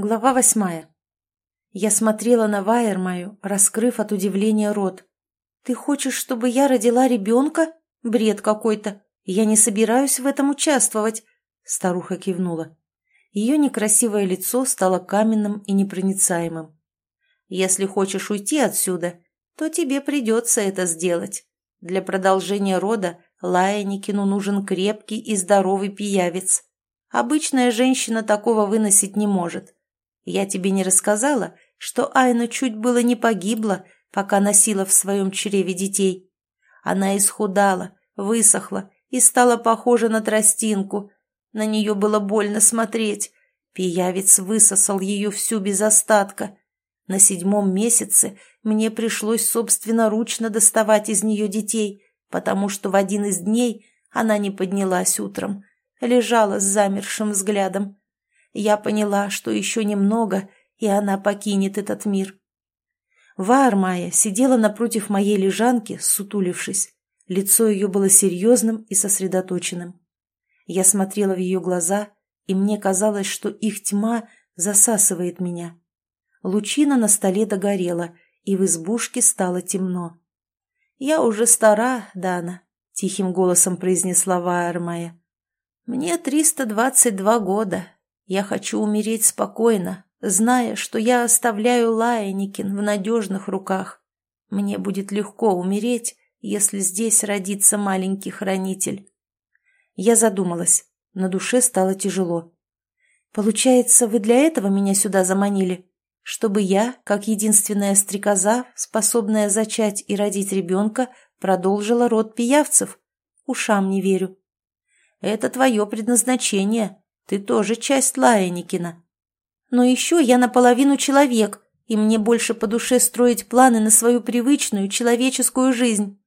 Глава восьмая. Я смотрела на Вайермаю, раскрыв от удивления рот. «Ты хочешь, чтобы я родила ребенка? Бред какой-то. Я не собираюсь в этом участвовать», — старуха кивнула. Ее некрасивое лицо стало каменным и непроницаемым. «Если хочешь уйти отсюда, то тебе придется это сделать. Для продолжения рода Лаяникину нужен крепкий и здоровый пиявец. Обычная женщина такого выносить не может. Я тебе не рассказала, что Айна чуть было не погибла, пока носила в своем чреве детей. Она исхудала, высохла и стала похожа на тростинку. На нее было больно смотреть. Пиявец высосал ее всю без остатка. На седьмом месяце мне пришлось собственноручно доставать из нее детей, потому что в один из дней она не поднялась утром, лежала с замершим взглядом я поняла, что еще немного, и она покинет этот мир. Ваармая сидела напротив моей лежанки, сутулившись. Лицо ее было серьезным и сосредоточенным. Я смотрела в ее глаза, и мне казалось, что их тьма засасывает меня. Лучина на столе догорела, и в избушке стало темно. «Я уже стара, Дана», — тихим голосом произнесла Ваармая. «Мне триста двадцать два года, я хочу умереть спокойно, зная, что я оставляю Лаяникин в надежных руках. Мне будет легко умереть, если здесь родится маленький хранитель. Я задумалась. На душе стало тяжело. Получается, вы для этого меня сюда заманили? Чтобы я, как единственная стрекоза, способная зачать и родить ребенка, продолжила род пиявцев? Ушам не верю. Это твое предназначение, ты тоже часть Лаяникина. Но еще я наполовину человек, и мне больше по душе строить планы на свою привычную человеческую жизнь.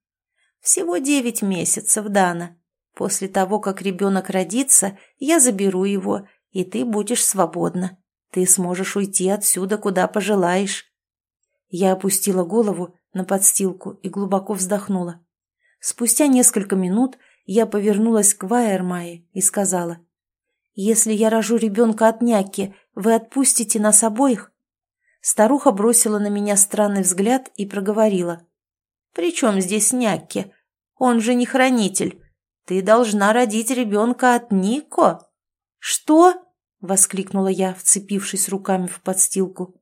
Всего девять месяцев, Дана. После того, как ребенок родится, я заберу его, и ты будешь свободна. Ты сможешь уйти отсюда, куда пожелаешь. Я опустила голову на подстилку и глубоко вздохнула. Спустя несколько минут я повернулась к Вайермае и сказала — «Если я рожу ребенка от няки, вы отпустите нас обоих?» Старуха бросила на меня странный взгляд и проговорила. «При чем здесь няки? Он же не хранитель. Ты должна родить ребенка от Нико». «Что?» — воскликнула я, вцепившись руками в подстилку.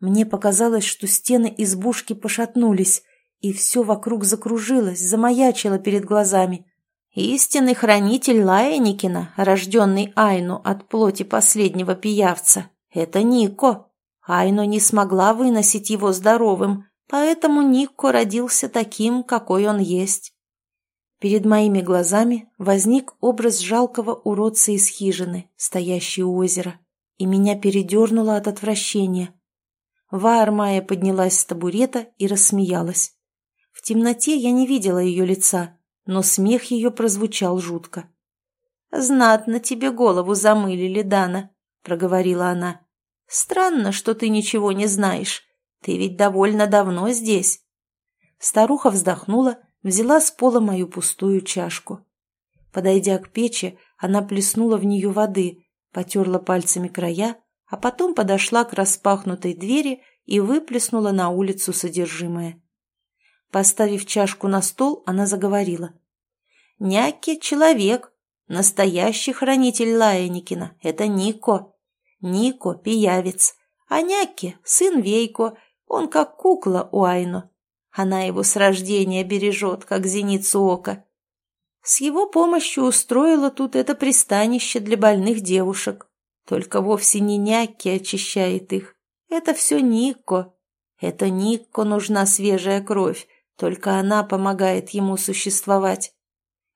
Мне показалось, что стены избушки пошатнулись, и все вокруг закружилось, замаячило перед глазами. Истинный хранитель Лаяникина, рожденный Айну от плоти последнего пиявца, это Нико. Айно не смогла выносить его здоровым, поэтому Нико родился таким, какой он есть. Перед моими глазами возник образ жалкого уродца из хижины, стоящей у озера, и меня передернуло от отвращения. Ваармая поднялась с табурета и рассмеялась. В темноте я не видела ее лица, но смех ее прозвучал жутко. «Знатно тебе голову замылили, Дана», — проговорила она. «Странно, что ты ничего не знаешь. Ты ведь довольно давно здесь». Старуха вздохнула, взяла с пола мою пустую чашку. Подойдя к печи, она плеснула в нее воды, потерла пальцами края, а потом подошла к распахнутой двери и выплеснула на улицу содержимое. Поставив чашку на стол, она заговорила. «Няки — человек. Настоящий хранитель Лаяникина — это Нико. Нико — пиявец. А Няки — сын Вейко. Он как кукла у Айно. Она его с рождения бережет, как зеницу ока. С его помощью устроила тут это пристанище для больных девушек. Только вовсе не Няки очищает их. Это все Нико. Это Нико нужна свежая кровь, только она помогает ему существовать.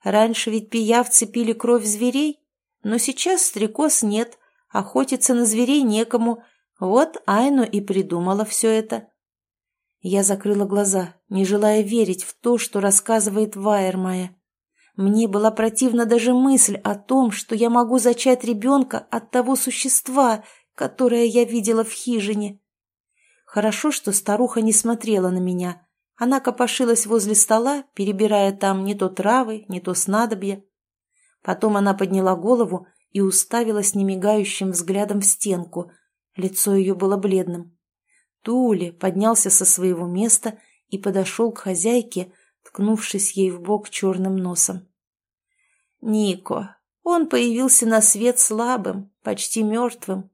Раньше ведь пиявцы пили кровь зверей, но сейчас стрекоз нет, охотиться на зверей некому. Вот Айну и придумала все это. Я закрыла глаза, не желая верить в то, что рассказывает Вайермая. Мне была противна даже мысль о том, что я могу зачать ребенка от того существа, которое я видела в хижине. Хорошо, что старуха не смотрела на меня, она копошилась возле стола, перебирая там не то травы, не то снадобья. Потом она подняла голову и уставилась немигающим взглядом в стенку. Лицо ее было бледным. Тули поднялся со своего места и подошел к хозяйке, ткнувшись ей в бок черным носом. «Нико, он появился на свет слабым, почти мертвым.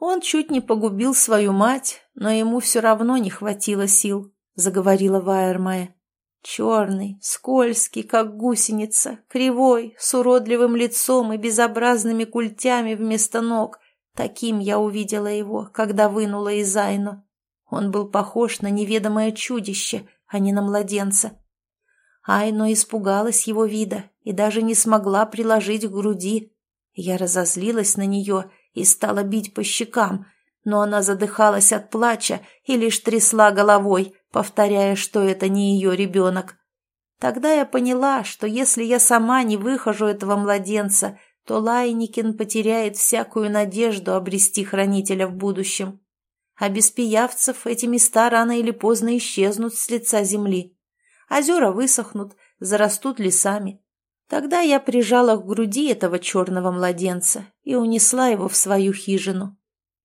Он чуть не погубил свою мать, но ему все равно не хватило сил», — заговорила Вайермая. Черный, скользкий, как гусеница, кривой, с уродливым лицом и безобразными культями вместо ног. Таким я увидела его, когда вынула из Айно. Он был похож на неведомое чудище, а не на младенца. Айно испугалась его вида и даже не смогла приложить к груди. Я разозлилась на нее и стала бить по щекам, но она задыхалась от плача и лишь трясла головой, повторяя, что это не ее ребенок. Тогда я поняла, что если я сама не выхожу этого младенца, то Лайникин потеряет всякую надежду обрести хранителя в будущем а без пиявцев эти места рано или поздно исчезнут с лица земли. Озера высохнут, зарастут лесами. Тогда я прижала к груди этого черного младенца и унесла его в свою хижину.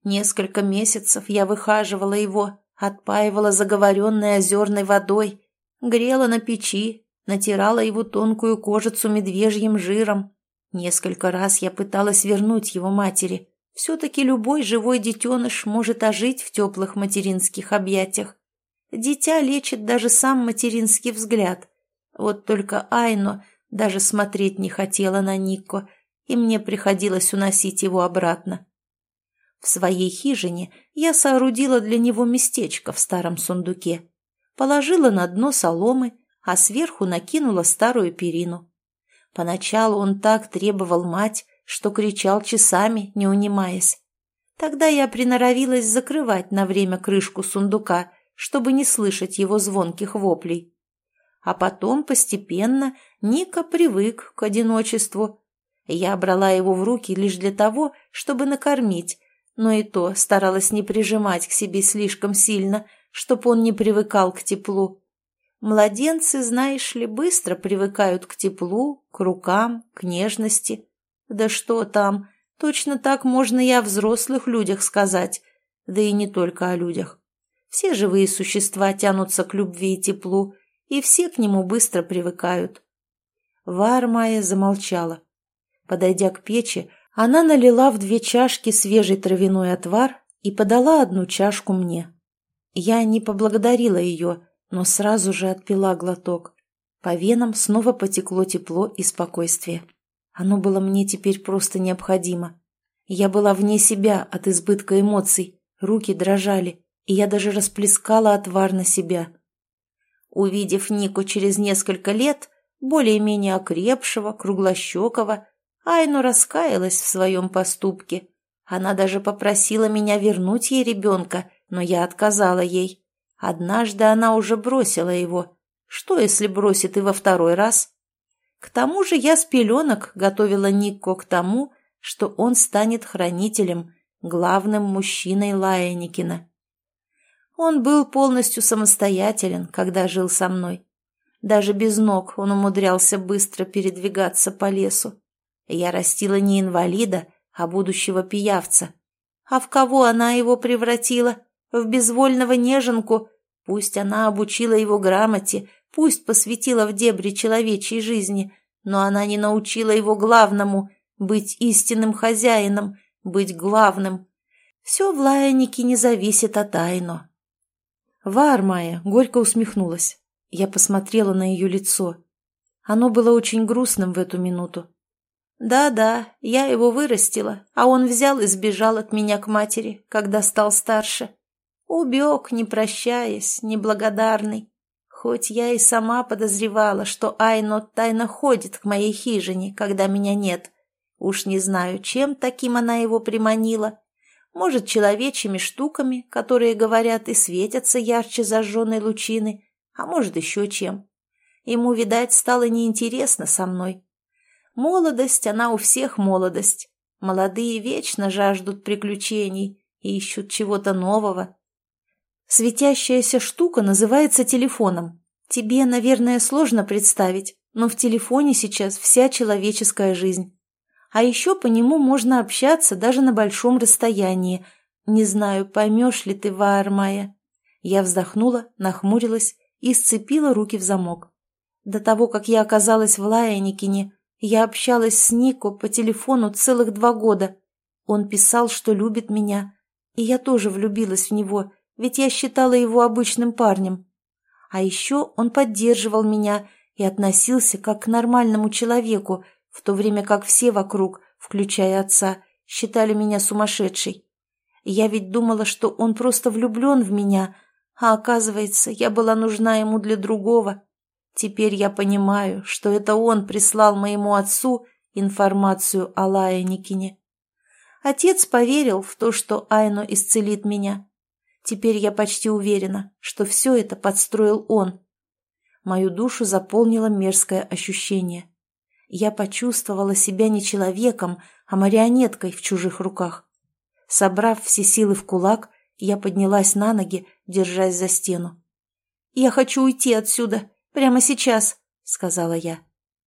Несколько месяцев я выхаживала его, отпаивала заговоренной озерной водой, грела на печи, натирала его тонкую кожицу медвежьим жиром. Несколько раз я пыталась вернуть его матери, все-таки любой живой детеныш может ожить в теплых материнских объятиях. Дитя лечит даже сам материнский взгляд. Вот только Айно даже смотреть не хотела на Никко, и мне приходилось уносить его обратно. В своей хижине я соорудила для него местечко в старом сундуке. Положила на дно соломы, а сверху накинула старую перину. Поначалу он так требовал мать, что кричал часами, не унимаясь. Тогда я приноровилась закрывать на время крышку сундука, чтобы не слышать его звонких воплей. А потом постепенно Ника привык к одиночеству. Я брала его в руки лишь для того, чтобы накормить, но и то старалась не прижимать к себе слишком сильно, чтобы он не привыкал к теплу. Младенцы, знаешь ли, быстро привыкают к теплу, к рукам, к нежности. Да что там, точно так можно и о взрослых людях сказать, да и не только о людях. Все живые существа тянутся к любви и теплу, и все к нему быстро привыкают. Вармая замолчала. Подойдя к печи, она налила в две чашки свежий травяной отвар и подала одну чашку мне. Я не поблагодарила ее, но сразу же отпила глоток. По венам снова потекло тепло и спокойствие. Оно было мне теперь просто необходимо. Я была вне себя от избытка эмоций, руки дрожали, и я даже расплескала отвар на себя. Увидев Нику через несколько лет, более-менее окрепшего, круглощекого, Айну раскаялась в своем поступке. Она даже попросила меня вернуть ей ребенка, но я отказала ей. Однажды она уже бросила его. Что, если бросит и во второй раз? К тому же я с пеленок готовила Никко к тому, что он станет хранителем, главным мужчиной Лаяникина. Он был полностью самостоятелен, когда жил со мной. Даже без ног он умудрялся быстро передвигаться по лесу. Я растила не инвалида, а будущего пиявца. А в кого она его превратила? В безвольного неженку? Пусть она обучила его грамоте, Пусть посвятила в дебри человечьей жизни, но она не научила его главному — быть истинным хозяином, быть главным. Все в лаянике не зависит от Айно. Вармая горько усмехнулась. Я посмотрела на ее лицо. Оно было очень грустным в эту минуту. «Да-да, я его вырастила, а он взял и сбежал от меня к матери, когда стал старше. Убег, не прощаясь, неблагодарный. Хоть я и сама подозревала, что Айно тайно ходит к моей хижине, когда меня нет. Уж не знаю, чем таким она его приманила. Может, человечьими штуками, которые, говорят, и светятся ярче зажженной лучины, а может, еще чем. Ему, видать, стало неинтересно со мной. Молодость, она у всех молодость. Молодые вечно жаждут приключений и ищут чего-то нового. Светящаяся штука называется телефоном. Тебе, наверное, сложно представить, но в телефоне сейчас вся человеческая жизнь. А еще по нему можно общаться даже на большом расстоянии. Не знаю, поймешь ли ты, Ваармая. Я вздохнула, нахмурилась и сцепила руки в замок. До того, как я оказалась в Лаяникине, я общалась с Нико по телефону целых два года. Он писал, что любит меня, и я тоже влюбилась в него, ведь я считала его обычным парнем. А еще он поддерживал меня и относился как к нормальному человеку, в то время как все вокруг, включая отца, считали меня сумасшедшей. Я ведь думала, что он просто влюблен в меня, а оказывается, я была нужна ему для другого. Теперь я понимаю, что это он прислал моему отцу информацию о Лаяникине. Отец поверил в то, что Айно исцелит меня. Теперь я почти уверена, что все это подстроил он. Мою душу заполнило мерзкое ощущение. Я почувствовала себя не человеком, а марионеткой в чужих руках. Собрав все силы в кулак, я поднялась на ноги, держась за стену. «Я хочу уйти отсюда!» Прямо сейчас», — сказала я.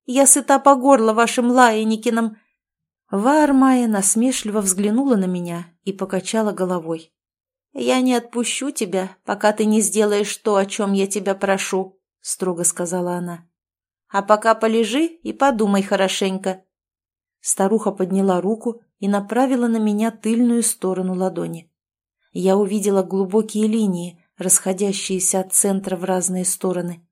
«Я сыта по горло вашим Лаяникином». Ваармая насмешливо взглянула на меня и покачала головой. «Я не отпущу тебя, пока ты не сделаешь то, о чем я тебя прошу», — строго сказала она. «А пока полежи и подумай хорошенько». Старуха подняла руку и направила на меня тыльную сторону ладони. Я увидела глубокие линии, расходящиеся от центра в разные стороны.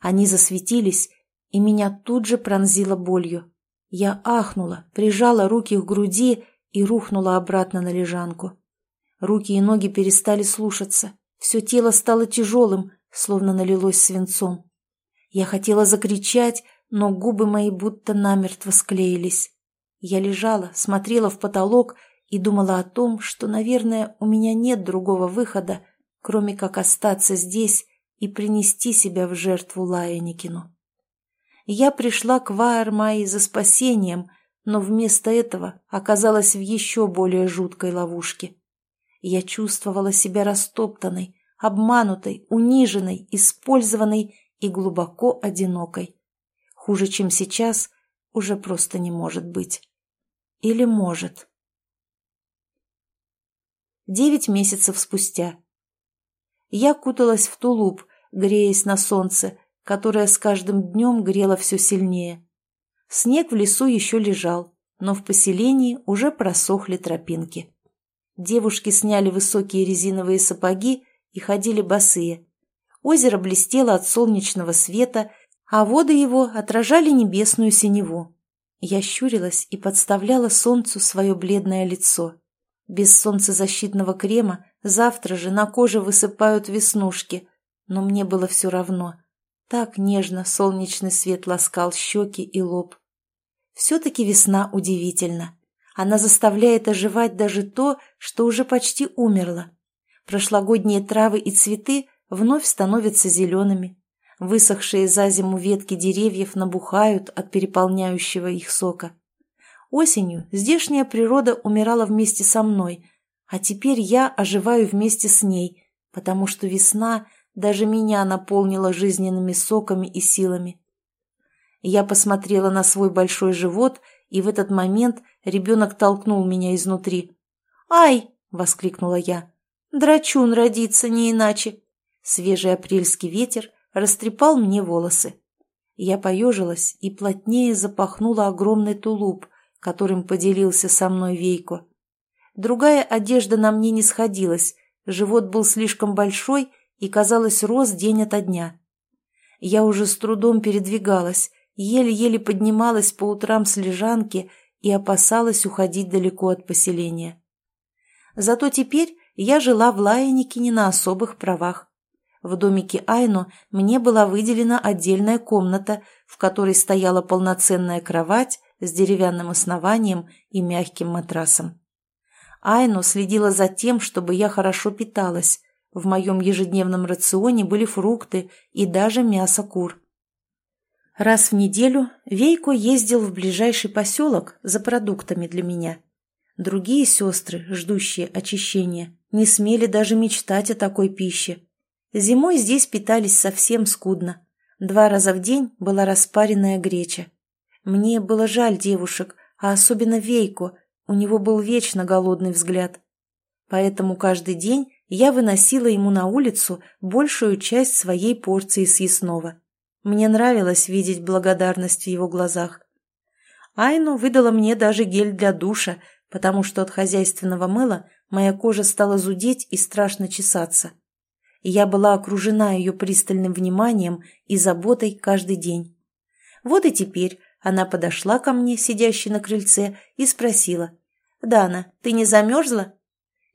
Они засветились, и меня тут же пронзило болью. Я ахнула, прижала руки к груди и рухнула обратно на лежанку. Руки и ноги перестали слушаться. Все тело стало тяжелым, словно налилось свинцом. Я хотела закричать, но губы мои будто намертво склеились. Я лежала, смотрела в потолок и думала о том, что, наверное, у меня нет другого выхода, кроме как остаться здесь и принести себя в жертву Лаяникину. Я пришла к Ваармайи за спасением, но вместо этого оказалась в еще более жуткой ловушке. Я чувствовала себя растоптанной, обманутой, униженной, использованной и глубоко одинокой. Хуже, чем сейчас, уже просто не может быть. Или может. Девять месяцев спустя. Я куталась в тулуп, греясь на солнце, которое с каждым днем грело все сильнее. Снег в лесу еще лежал, но в поселении уже просохли тропинки. Девушки сняли высокие резиновые сапоги и ходили босые. Озеро блестело от солнечного света, а воды его отражали небесную синеву. Я щурилась и подставляла солнцу свое бледное лицо. Без солнцезащитного крема завтра же на коже высыпают веснушки, но мне было все равно. Так нежно солнечный свет ласкал щеки и лоб. Все-таки весна удивительна. Она заставляет оживать даже то, что уже почти умерло. Прошлогодние травы и цветы вновь становятся зелеными. Высохшие за зиму ветки деревьев набухают от переполняющего их сока. Осенью здешняя природа умирала вместе со мной, а теперь я оживаю вместе с ней, потому что весна даже меня наполнила жизненными соками и силами. Я посмотрела на свой большой живот, и в этот момент ребенок толкнул меня изнутри. «Ай!» — воскликнула я. «Драчун родится, не иначе!» Свежий апрельский ветер растрепал мне волосы. Я поежилась и плотнее запахнула огромный тулуп — которым поделился со мной Вейко. Другая одежда на мне не сходилась, живот был слишком большой и, казалось, рос день ото дня. Я уже с трудом передвигалась, еле-еле поднималась по утрам с лежанки и опасалась уходить далеко от поселения. Зато теперь я жила в Лаяникине на особых правах. В домике Айно мне была выделена отдельная комната, в которой стояла полноценная кровать, с деревянным основанием и мягким матрасом. Айно следила за тем, чтобы я хорошо питалась. В моем ежедневном рационе были фрукты и даже мясо кур. Раз в неделю Вейко ездил в ближайший поселок за продуктами для меня. Другие сестры, ждущие очищения, не смели даже мечтать о такой пище. Зимой здесь питались совсем скудно. Два раза в день была распаренная греча. Мне было жаль девушек, а особенно Вейку, у него был вечно голодный взгляд. поэтому каждый день я выносила ему на улицу большую часть своей порции съестного. Мне нравилось видеть благодарность в его глазах. Айну выдала мне даже гель для душа, потому что от хозяйственного мыла моя кожа стала зудеть и страшно чесаться. Я была окружена ее пристальным вниманием и заботой каждый день. Вот и теперь она подошла ко мне, сидящей на крыльце, и спросила. «Дана, ты не замерзла?»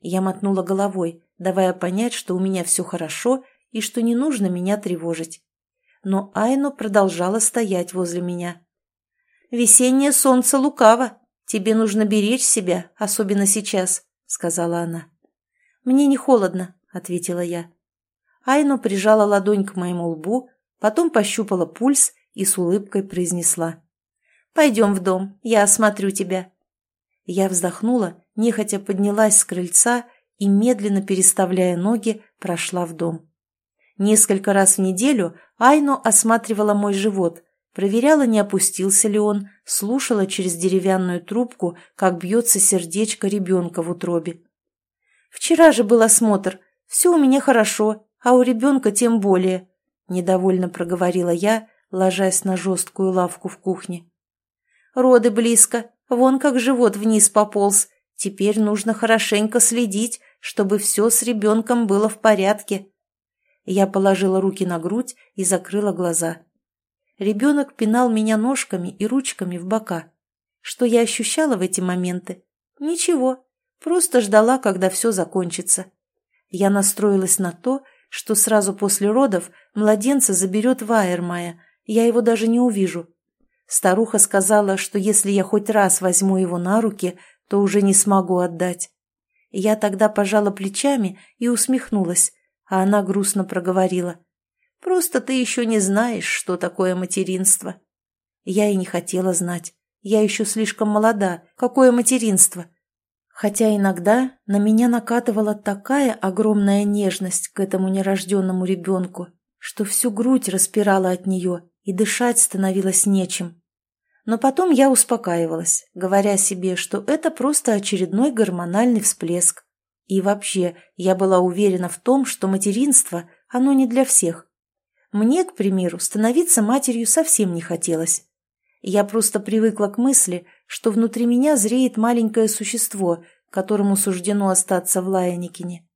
Я мотнула головой, давая понять, что у меня все хорошо и что не нужно меня тревожить. Но Айну продолжала стоять возле меня. «Весеннее солнце лукаво. Тебе нужно беречь себя, особенно сейчас», — сказала она. «Мне не холодно», — ответила я. Айну прижала ладонь к моему лбу, потом пощупала пульс и с улыбкой произнесла. «Пойдем в дом, я осмотрю тебя». Я вздохнула, нехотя поднялась с крыльца и, медленно переставляя ноги, прошла в дом. Несколько раз в неделю Айно осматривала мой живот, проверяла, не опустился ли он, слушала через деревянную трубку, как бьется сердечко ребенка в утробе. «Вчера же был осмотр. Все у меня хорошо, а у ребенка тем более», — недовольно проговорила я, ложась на жесткую лавку в кухне. «Роды близко, вон как живот вниз пополз. Теперь нужно хорошенько следить, чтобы все с ребенком было в порядке». Я положила руки на грудь и закрыла глаза. Ребенок пинал меня ножками и ручками в бока. Что я ощущала в эти моменты? Ничего, просто ждала, когда все закончится. Я настроилась на то, что сразу после родов младенца заберет Вайермая, я его даже не увижу. Старуха сказала, что если я хоть раз возьму его на руки, то уже не смогу отдать. Я тогда пожала плечами и усмехнулась, а она грустно проговорила. «Просто ты еще не знаешь, что такое материнство». Я и не хотела знать. Я еще слишком молода. Какое материнство? Хотя иногда на меня накатывала такая огромная нежность к этому нерожденному ребенку, что всю грудь распирала от нее, и дышать становилось нечем. Но потом я успокаивалась, говоря себе, что это просто очередной гормональный всплеск. И вообще, я была уверена в том, что материнство, оно не для всех. Мне, к примеру, становиться матерью совсем не хотелось. Я просто привыкла к мысли, что внутри меня зреет маленькое существо, которому суждено остаться в Лаяникине.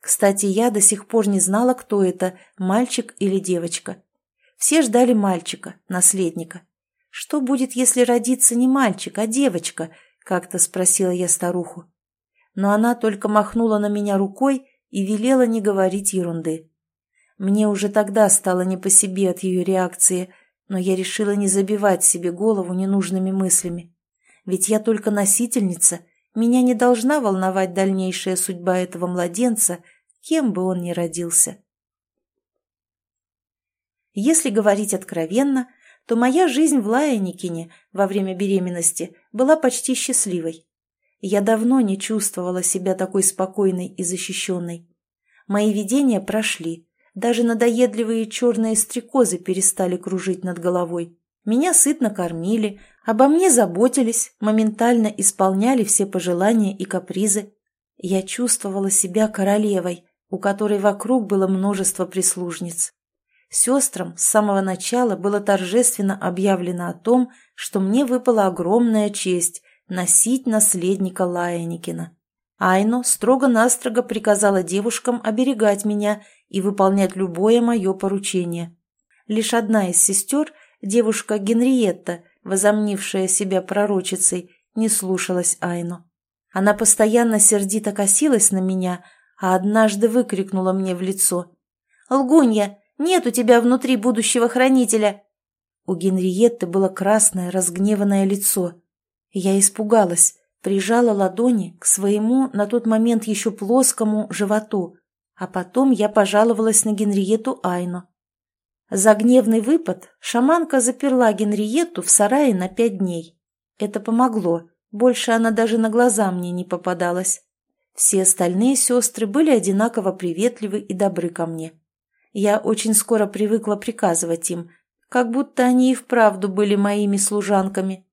Кстати, я до сих пор не знала, кто это, мальчик или девочка. Все ждали мальчика, наследника. «Что будет, если родится не мальчик, а девочка?» — как-то спросила я старуху. Но она только махнула на меня рукой и велела не говорить ерунды. Мне уже тогда стало не по себе от ее реакции — но я решила не забивать себе голову ненужными мыслями. Ведь я только носительница, меня не должна волновать дальнейшая судьба этого младенца, кем бы он ни родился. Если говорить откровенно, то моя жизнь в Лаяникине во время беременности была почти счастливой. Я давно не чувствовала себя такой спокойной и защищенной. Мои видения прошли, даже надоедливые черные стрекозы перестали кружить над головой. Меня сытно кормили, обо мне заботились, моментально исполняли все пожелания и капризы. Я чувствовала себя королевой, у которой вокруг было множество прислужниц. Сестрам с самого начала было торжественно объявлено о том, что мне выпала огромная честь носить наследника Лаяникина. Айно строго-настрого приказала девушкам оберегать меня и выполнять любое мое поручение. Лишь одна из сестер, девушка Генриетта, возомнившая себя пророчицей, не слушалась Айну. Она постоянно сердито косилась на меня, а однажды выкрикнула мне в лицо. «Лгунья, нет у тебя внутри будущего хранителя!» У Генриетты было красное, разгневанное лицо. Я испугалась, прижала ладони к своему на тот момент еще плоскому животу, а потом я пожаловалась на Генриету Айну. За гневный выпад шаманка заперла Генриетту в сарае на пять дней. Это помогло, больше она даже на глаза мне не попадалась. Все остальные сестры были одинаково приветливы и добры ко мне. Я очень скоро привыкла приказывать им, как будто они и вправду были моими служанками.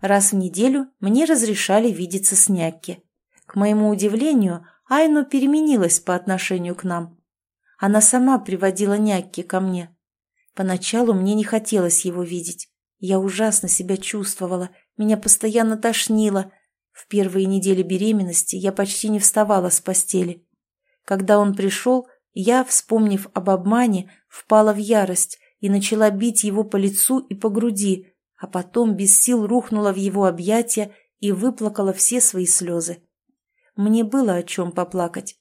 Раз в неделю мне разрешали видеться с Някки. К моему удивлению, Айно переменилась по отношению к нам. Она сама приводила Някки ко мне. Поначалу мне не хотелось его видеть. Я ужасно себя чувствовала, меня постоянно тошнило. В первые недели беременности я почти не вставала с постели. Когда он пришел, я, вспомнив об обмане, впала в ярость и начала бить его по лицу и по груди, а потом без сил рухнула в его объятия и выплакала все свои слезы. Мне было о чем поплакать.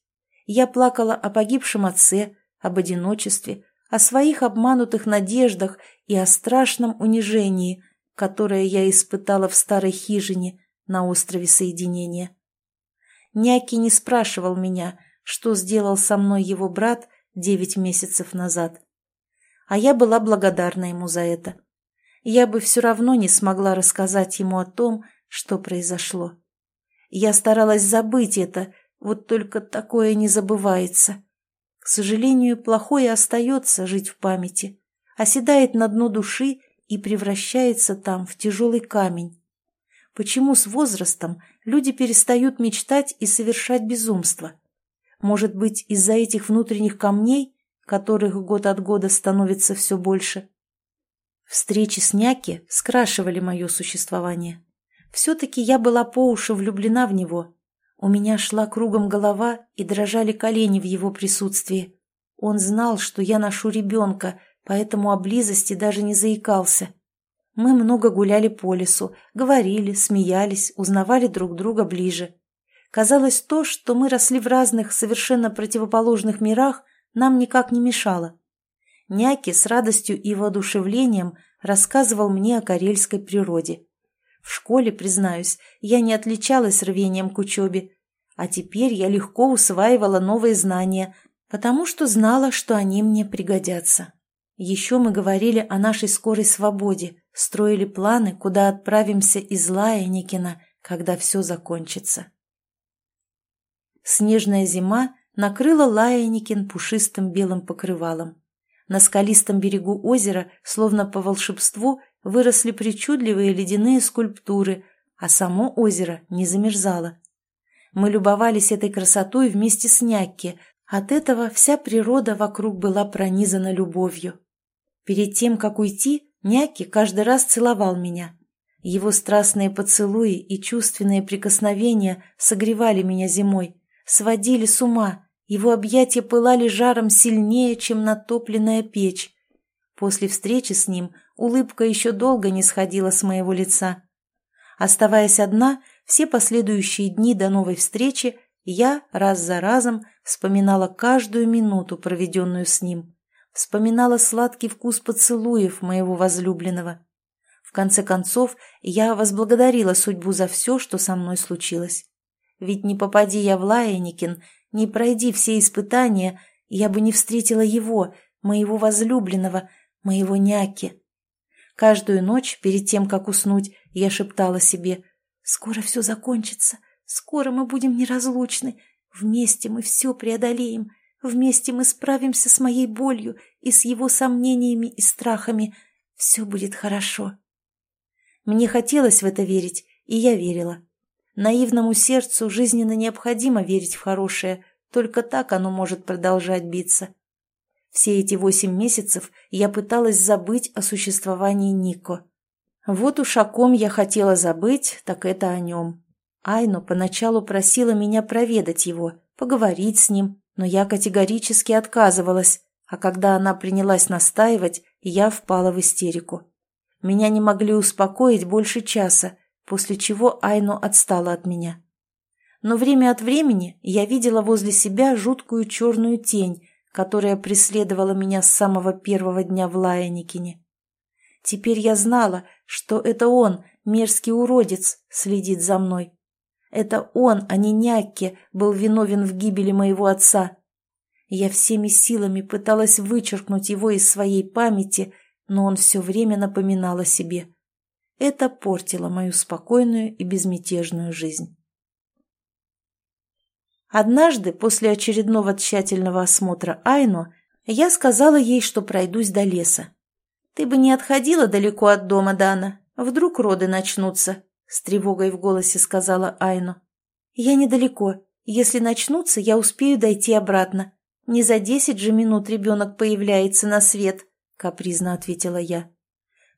Я плакала о погибшем отце, об одиночестве, о своих обманутых надеждах и о страшном унижении, которое я испытала в старой хижине на острове Соединения. Няки не спрашивал меня, что сделал со мной его брат девять месяцев назад. А я была благодарна ему за это. Я бы все равно не смогла рассказать ему о том, что произошло. Я старалась забыть это, вот только такое не забывается. К сожалению, плохое остается жить в памяти, оседает на дно души и превращается там в тяжелый камень. Почему с возрастом люди перестают мечтать и совершать безумство? Может быть, из-за этих внутренних камней, которых год от года становится все больше? Встречи с Няки скрашивали мое существование. Все-таки я была по уши влюблена в него. У меня шла кругом голова и дрожали колени в его присутствии. Он знал, что я ношу ребенка, поэтому о близости даже не заикался. Мы много гуляли по лесу, говорили, смеялись, узнавали друг друга ближе. Казалось, то, что мы росли в разных, совершенно противоположных мирах, нам никак не мешало. Няки с радостью и воодушевлением рассказывал мне о карельской природе. В школе, признаюсь, я не отличалась рвением к учебе, а теперь я легко усваивала новые знания, потому что знала, что они мне пригодятся. Еще мы говорили о нашей скорой свободе, строили планы, куда отправимся из Лаяникина, когда все закончится. Снежная зима накрыла Лаяникин пушистым белым покрывалом. На скалистом берегу озера, словно по волшебству, выросли причудливые ледяные скульптуры, а само озеро не замерзало. Мы любовались этой красотой вместе с Някки, от этого вся природа вокруг была пронизана любовью. Перед тем, как уйти, Някки каждый раз целовал меня. Его страстные поцелуи и чувственные прикосновения согревали меня зимой, сводили с ума, его объятия пылали жаром сильнее, чем натопленная печь. После встречи с ним улыбка еще долго не сходила с моего лица. Оставаясь одна, все последующие дни до новой встречи я раз за разом вспоминала каждую минуту, проведенную с ним. Вспоминала сладкий вкус поцелуев моего возлюбленного. В конце концов, я возблагодарила судьбу за все, что со мной случилось. Ведь не попади я в Лаяникин, не пройди все испытания, я бы не встретила его, моего возлюбленного, моего няки. Каждую ночь, перед тем, как уснуть, я шептала себе «Скоро все закончится, скоро мы будем неразлучны, вместе мы все преодолеем, вместе мы справимся с моей болью и с его сомнениями и страхами, все будет хорошо». Мне хотелось в это верить, и я верила. Наивному сердцу жизненно необходимо верить в хорошее, только так оно может продолжать биться. Все эти восемь месяцев я пыталась забыть о существовании Нико. Вот уж о ком я хотела забыть, так это о нем. Айно поначалу просила меня проведать его, поговорить с ним, но я категорически отказывалась, а когда она принялась настаивать, я впала в истерику. Меня не могли успокоить больше часа, после чего Айно отстала от меня. Но время от времени я видела возле себя жуткую черную тень, которая преследовала меня с самого первого дня в Лаяникине. Теперь я знала, что это он, мерзкий уродец, следит за мной. Это он, а не Някке, был виновен в гибели моего отца. Я всеми силами пыталась вычеркнуть его из своей памяти, но он все время напоминал о себе. Это портило мою спокойную и безмятежную жизнь. Однажды, после очередного тщательного осмотра Айно, я сказала ей, что пройдусь до леса. «Ты бы не отходила далеко от дома, Дана. Вдруг роды начнутся», — с тревогой в голосе сказала Айно. «Я недалеко. Если начнутся, я успею дойти обратно. Не за десять же минут ребенок появляется на свет», — капризно ответила я.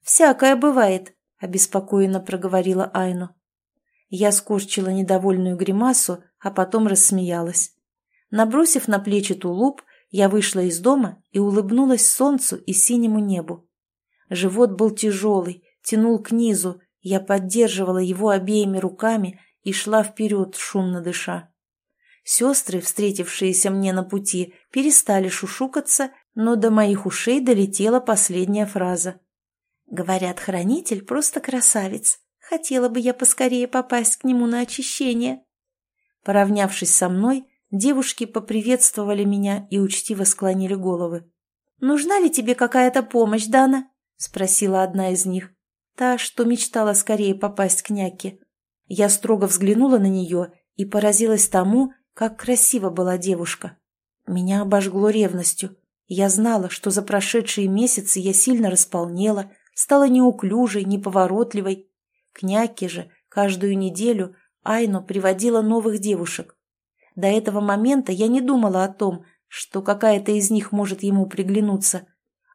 «Всякое бывает», — обеспокоенно проговорила Айну. Я скорчила недовольную гримасу, а потом рассмеялась. Набросив на плечи тулуп, я вышла из дома и улыбнулась солнцу и синему небу. Живот был тяжелый, тянул к низу, я поддерживала его обеими руками и шла вперед, шумно дыша. Сестры, встретившиеся мне на пути, перестали шушукаться, но до моих ушей долетела последняя фраза. «Говорят, хранитель просто красавец. Хотела бы я поскорее попасть к нему на очищение». Поравнявшись со мной, девушки поприветствовали меня и учтиво склонили головы. «Нужна ли тебе какая-то помощь, Дана?» — спросила одна из них. Та, что мечтала скорее попасть к няке. Я строго взглянула на нее и поразилась тому, как красиво была девушка. Меня обожгло ревностью. Я знала, что за прошедшие месяцы я сильно располнела, стала неуклюжей, неповоротливой. К няке же каждую неделю Айно приводила новых девушек. До этого момента я не думала о том, что какая-то из них может ему приглянуться.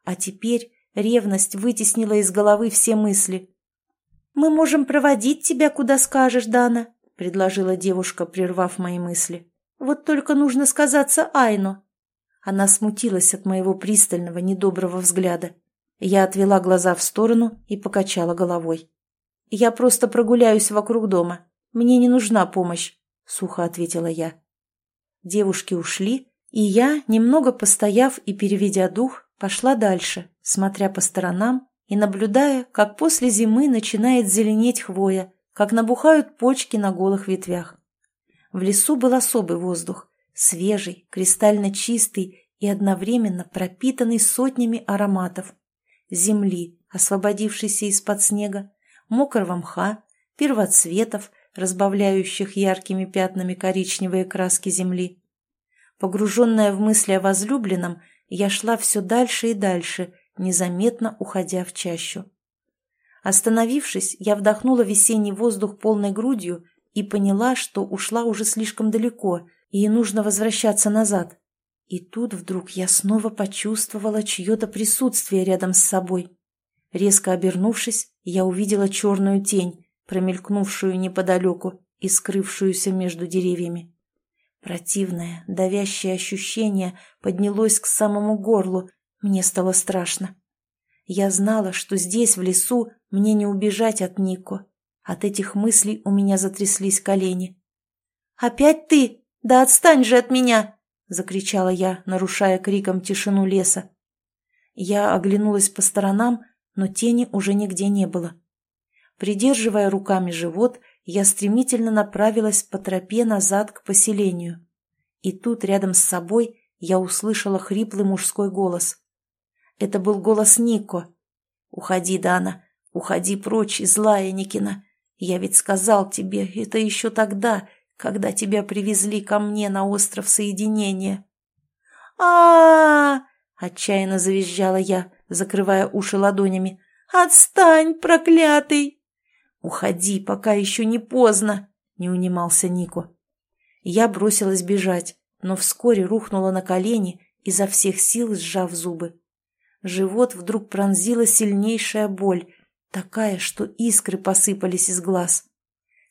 А теперь ревность вытеснила из головы все мысли. «Мы можем проводить тебя, куда скажешь, Дана», — предложила девушка, прервав мои мысли. «Вот только нужно сказаться Айно». Она смутилась от моего пристального, недоброго взгляда. Я отвела глаза в сторону и покачала головой. «Я просто прогуляюсь вокруг дома. Мне не нужна помощь», — сухо ответила я. Девушки ушли, и я, немного постояв и переведя дух, пошла дальше, смотря по сторонам и наблюдая, как после зимы начинает зеленеть хвоя, как набухают почки на голых ветвях. В лесу был особый воздух, свежий, кристально чистый и одновременно пропитанный сотнями ароматов. Земли, освободившейся из-под снега, мокрого мха, первоцветов, разбавляющих яркими пятнами коричневые краски земли. Погруженная в мысли о возлюбленном, я шла все дальше и дальше, незаметно уходя в чащу. Остановившись, я вдохнула весенний воздух полной грудью и поняла, что ушла уже слишком далеко, и нужно возвращаться назад. И тут вдруг я снова почувствовала чье-то присутствие рядом с собой. Резко обернувшись, я увидела черную тень, промелькнувшую неподалеку и скрывшуюся между деревьями. Противное, давящее ощущение поднялось к самому горлу, мне стало страшно. Я знала, что здесь, в лесу, мне не убежать от Нико. От этих мыслей у меня затряслись колени. «Опять ты? Да отстань же от меня!» — закричала я, нарушая криком тишину леса. Я оглянулась по сторонам, но тени уже нигде не было. Придерживая руками живот, я стремительно направилась по тропе назад к поселению. И тут рядом с собой я услышала хриплый мужской голос. Это был голос Нико. «Уходи, Дана, уходи прочь из Лаяникина. Я ведь сказал тебе это еще тогда, когда тебя привезли ко мне на остров Соединения». а, отчаянно завизжала я, закрывая уши ладонями. «Отстань, проклятый!» «Уходи, пока еще не поздно!» — не унимался Нико. Я бросилась бежать, но вскоре рухнула на колени, изо всех сил сжав зубы. Живот вдруг пронзила сильнейшая боль, такая, что искры посыпались из глаз.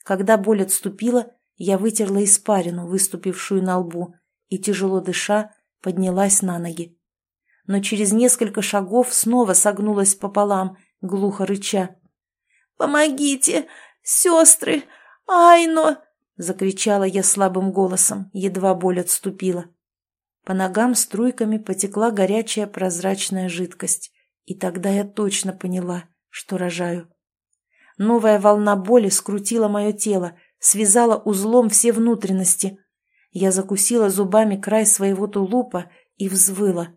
Когда боль отступила, я вытерла испарину, выступившую на лбу, и, тяжело дыша, поднялась на ноги. Но через несколько шагов снова согнулась пополам, глухо рыча. «Помогите! Сестры! Айно!» — закричала я слабым голосом, едва боль отступила. По ногам струйками потекла горячая прозрачная жидкость, и тогда я точно поняла, что рожаю. Новая волна боли скрутила мое тело, связала узлом все внутренности. Я закусила зубами край своего тулупа и взвыла.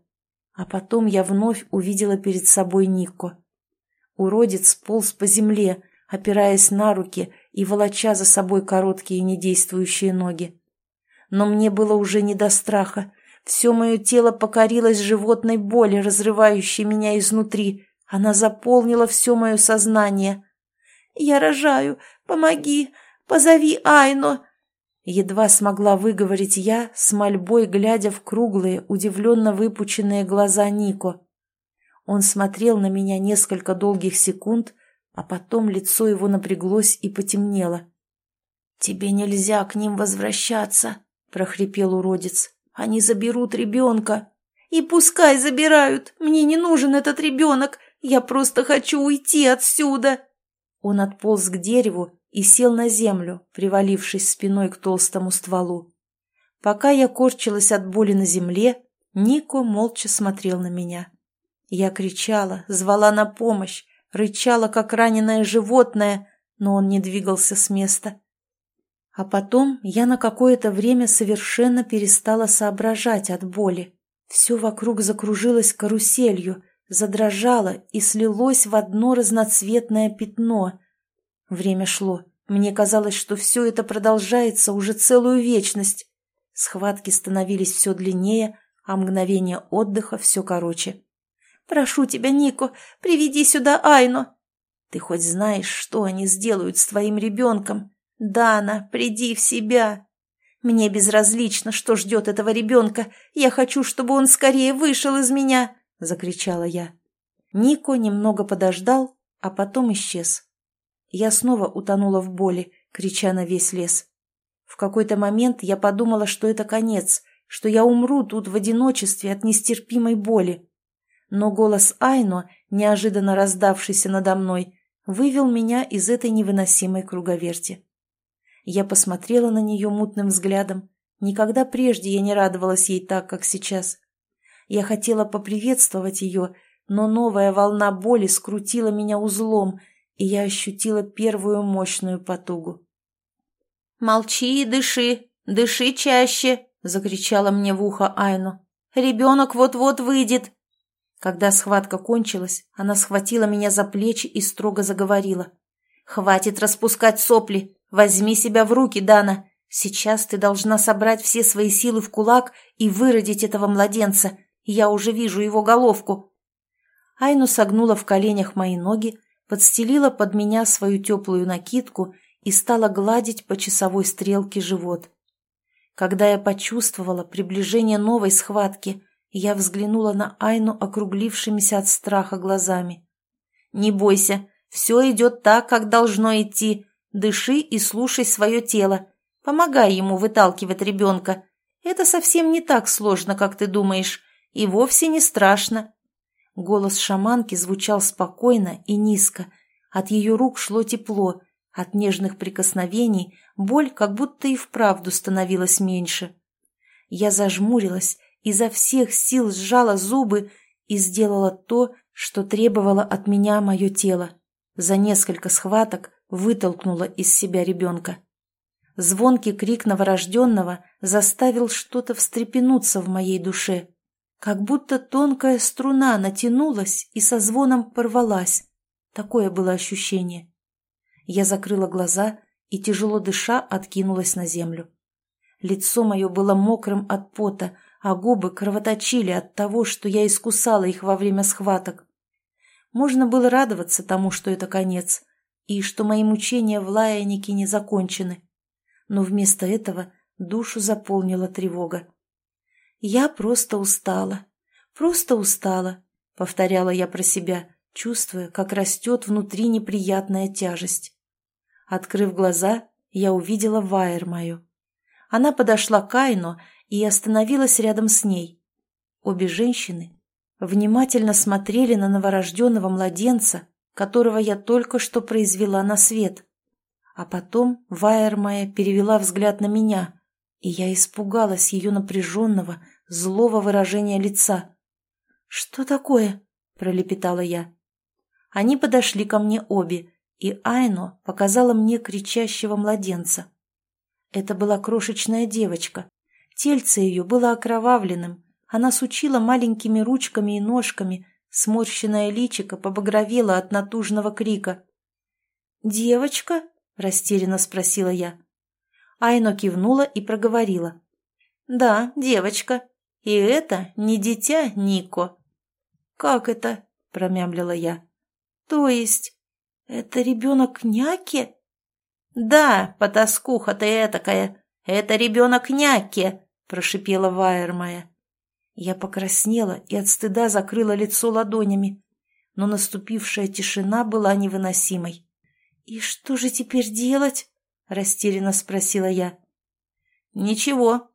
А потом я вновь увидела перед собой Нико. Уродец полз по земле, опираясь на руки и волоча за собой короткие недействующие ноги. Но мне было уже не до страха. Все мое тело покорилось животной боли, разрывающей меня изнутри. Она заполнила все мое сознание. «Я рожаю! Помоги! Позови Айно!» Едва смогла выговорить я, с мольбой глядя в круглые, удивленно выпученные глаза Нико. Он смотрел на меня несколько долгих секунд, а потом лицо его напряглось и потемнело. «Тебе нельзя к ним возвращаться», — прохрипел уродец. «Они заберут ребенка». «И пускай забирают! Мне не нужен этот ребенок! Я просто хочу уйти отсюда!» Он отполз к дереву и сел на землю, привалившись спиной к толстому стволу. Пока я корчилась от боли на земле, Нико молча смотрел на меня. Я кричала, звала на помощь, рычала, как раненое животное, но он не двигался с места. А потом я на какое-то время совершенно перестала соображать от боли. Все вокруг закружилось каруселью, задрожало и слилось в одно разноцветное пятно. Время шло. Мне казалось, что все это продолжается уже целую вечность. Схватки становились все длиннее, а мгновение отдыха все короче. «Прошу тебя, Нико, приведи сюда Айно!» «Ты хоть знаешь, что они сделают с твоим ребенком?» «Дана, приди в себя!» «Мне безразлично, что ждет этого ребенка. Я хочу, чтобы он скорее вышел из меня!» — закричала я. Нико немного подождал, а потом исчез. Я снова утонула в боли, крича на весь лес. В какой-то момент я подумала, что это конец, что я умру тут в одиночестве от нестерпимой боли. Но голос Айно, неожиданно раздавшийся надо мной, вывел меня из этой невыносимой круговерти. Я посмотрела на нее мутным взглядом. Никогда прежде я не радовалась ей так, как сейчас. Я хотела поприветствовать ее, но новая волна боли скрутила меня узлом, и я ощутила первую мощную потугу. «Молчи и дыши, дыши чаще!» — закричала мне в ухо Айну. «Ребенок вот-вот выйдет!» Когда схватка кончилась, она схватила меня за плечи и строго заговорила. «Хватит распускать сопли! Возьми себя в руки, Дана! Сейчас ты должна собрать все свои силы в кулак и выродить этого младенца. Я уже вижу его головку!» Айну согнула в коленях мои ноги, подстелила под меня свою теплую накидку и стала гладить по часовой стрелке живот. Когда я почувствовала приближение новой схватки, я взглянула на Айну округлившимися от страха глазами. «Не бойся, все идет так, как должно идти. Дыши и слушай свое тело. Помогай ему выталкивать ребенка. Это совсем не так сложно, как ты думаешь, и вовсе не страшно. Голос шаманки звучал спокойно и низко. От ее рук шло тепло, от нежных прикосновений боль как будто и вправду становилась меньше. Я зажмурилась, изо всех сил сжала зубы и сделала то, что требовало от меня мое тело. За несколько схваток вытолкнула из себя ребенка. Звонкий крик новорожденного заставил что-то встрепенуться в моей душе как будто тонкая струна натянулась и со звоном порвалась. Такое было ощущение. Я закрыла глаза и, тяжело дыша, откинулась на землю. Лицо мое было мокрым от пота, а губы кровоточили от того, что я искусала их во время схваток. Можно было радоваться тому, что это конец, и что мои мучения в лаянике не закончены. Но вместо этого душу заполнила тревога. «Я просто устала, просто устала», — повторяла я про себя, чувствуя, как растет внутри неприятная тяжесть. Открыв глаза, я увидела Вайер мою. Она подошла к Айно и остановилась рядом с ней. Обе женщины внимательно смотрели на новорожденного младенца, которого я только что произвела на свет. А потом Вайер моя перевела взгляд на меня, и я испугалась ее напряженного, злого выражения лица. «Что такое?» – пролепетала я. Они подошли ко мне обе, и Айно показала мне кричащего младенца. Это была крошечная девочка. Тельце ее было окровавленным, она сучила маленькими ручками и ножками, сморщенное личико побагровело от натужного крика. «Девочка?» – растерянно спросила я. Айно кивнула и проговорила. «Да, девочка. И это не дитя Нико». «Как это?» – промямлила я. «То есть, это ребенок Няки?» «Да, потаскуха ты этакая. «Это ребенок Няки!» – прошипела Вайермая. Я покраснела и от стыда закрыла лицо ладонями, но наступившая тишина была невыносимой. «И что же теперь делать?» – растерянно спросила я. «Ничего.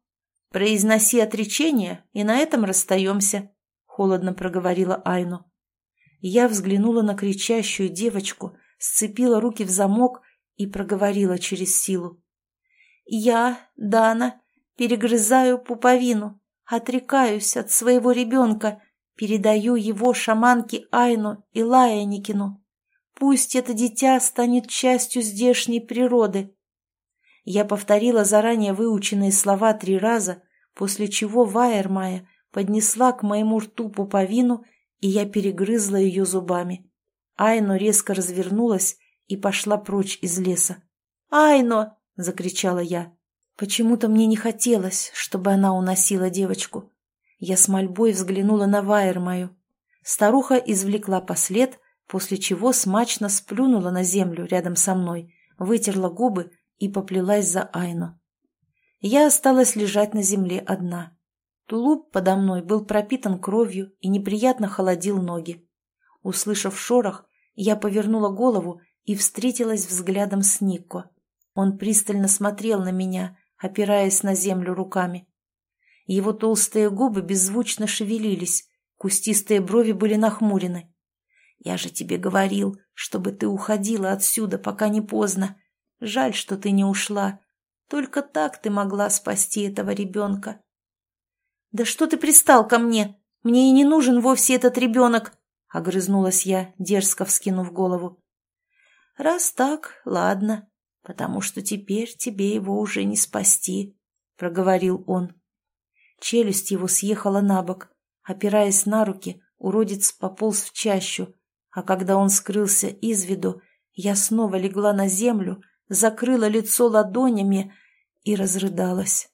Произноси отречение, и на этом расстаемся», – холодно проговорила Айну. Я взглянула на кричащую девочку, сцепила руки в замок и проговорила через силу. «Я, Дана, перегрызаю пуповину, отрекаюсь от своего ребенка, передаю его шаманке Айну и Лаяникину. Пусть это дитя станет частью здешней природы». Я повторила заранее выученные слова три раза, после чего Вайермая поднесла к моему рту пуповину, и я перегрызла ее зубами. Айно резко развернулась и пошла прочь из леса. «Айно!» — закричала я. Почему-то мне не хотелось, чтобы она уносила девочку. Я с мольбой взглянула на Вайер мою. Старуха извлекла послед, после чего смачно сплюнула на землю рядом со мной, вытерла губы и поплелась за Айно. Я осталась лежать на земле одна. Тулуп подо мной был пропитан кровью и неприятно холодил ноги. Услышав шорох, я повернула голову и встретилась взглядом с Никко. Он пристально смотрел на меня, опираясь на землю руками. Его толстые губы беззвучно шевелились, кустистые брови были нахмурены. «Я же тебе говорил, чтобы ты уходила отсюда, пока не поздно. Жаль, что ты не ушла. Только так ты могла спасти этого ребенка». «Да что ты пристал ко мне? Мне и не нужен вовсе этот ребенок!» — огрызнулась я, дерзко вскинув голову. «Раз так, ладно, потому что теперь тебе его уже не спасти», — проговорил он. Челюсть его съехала на бок. Опираясь на руки, уродец пополз в чащу, а когда он скрылся из виду, я снова легла на землю, закрыла лицо ладонями и разрыдалась.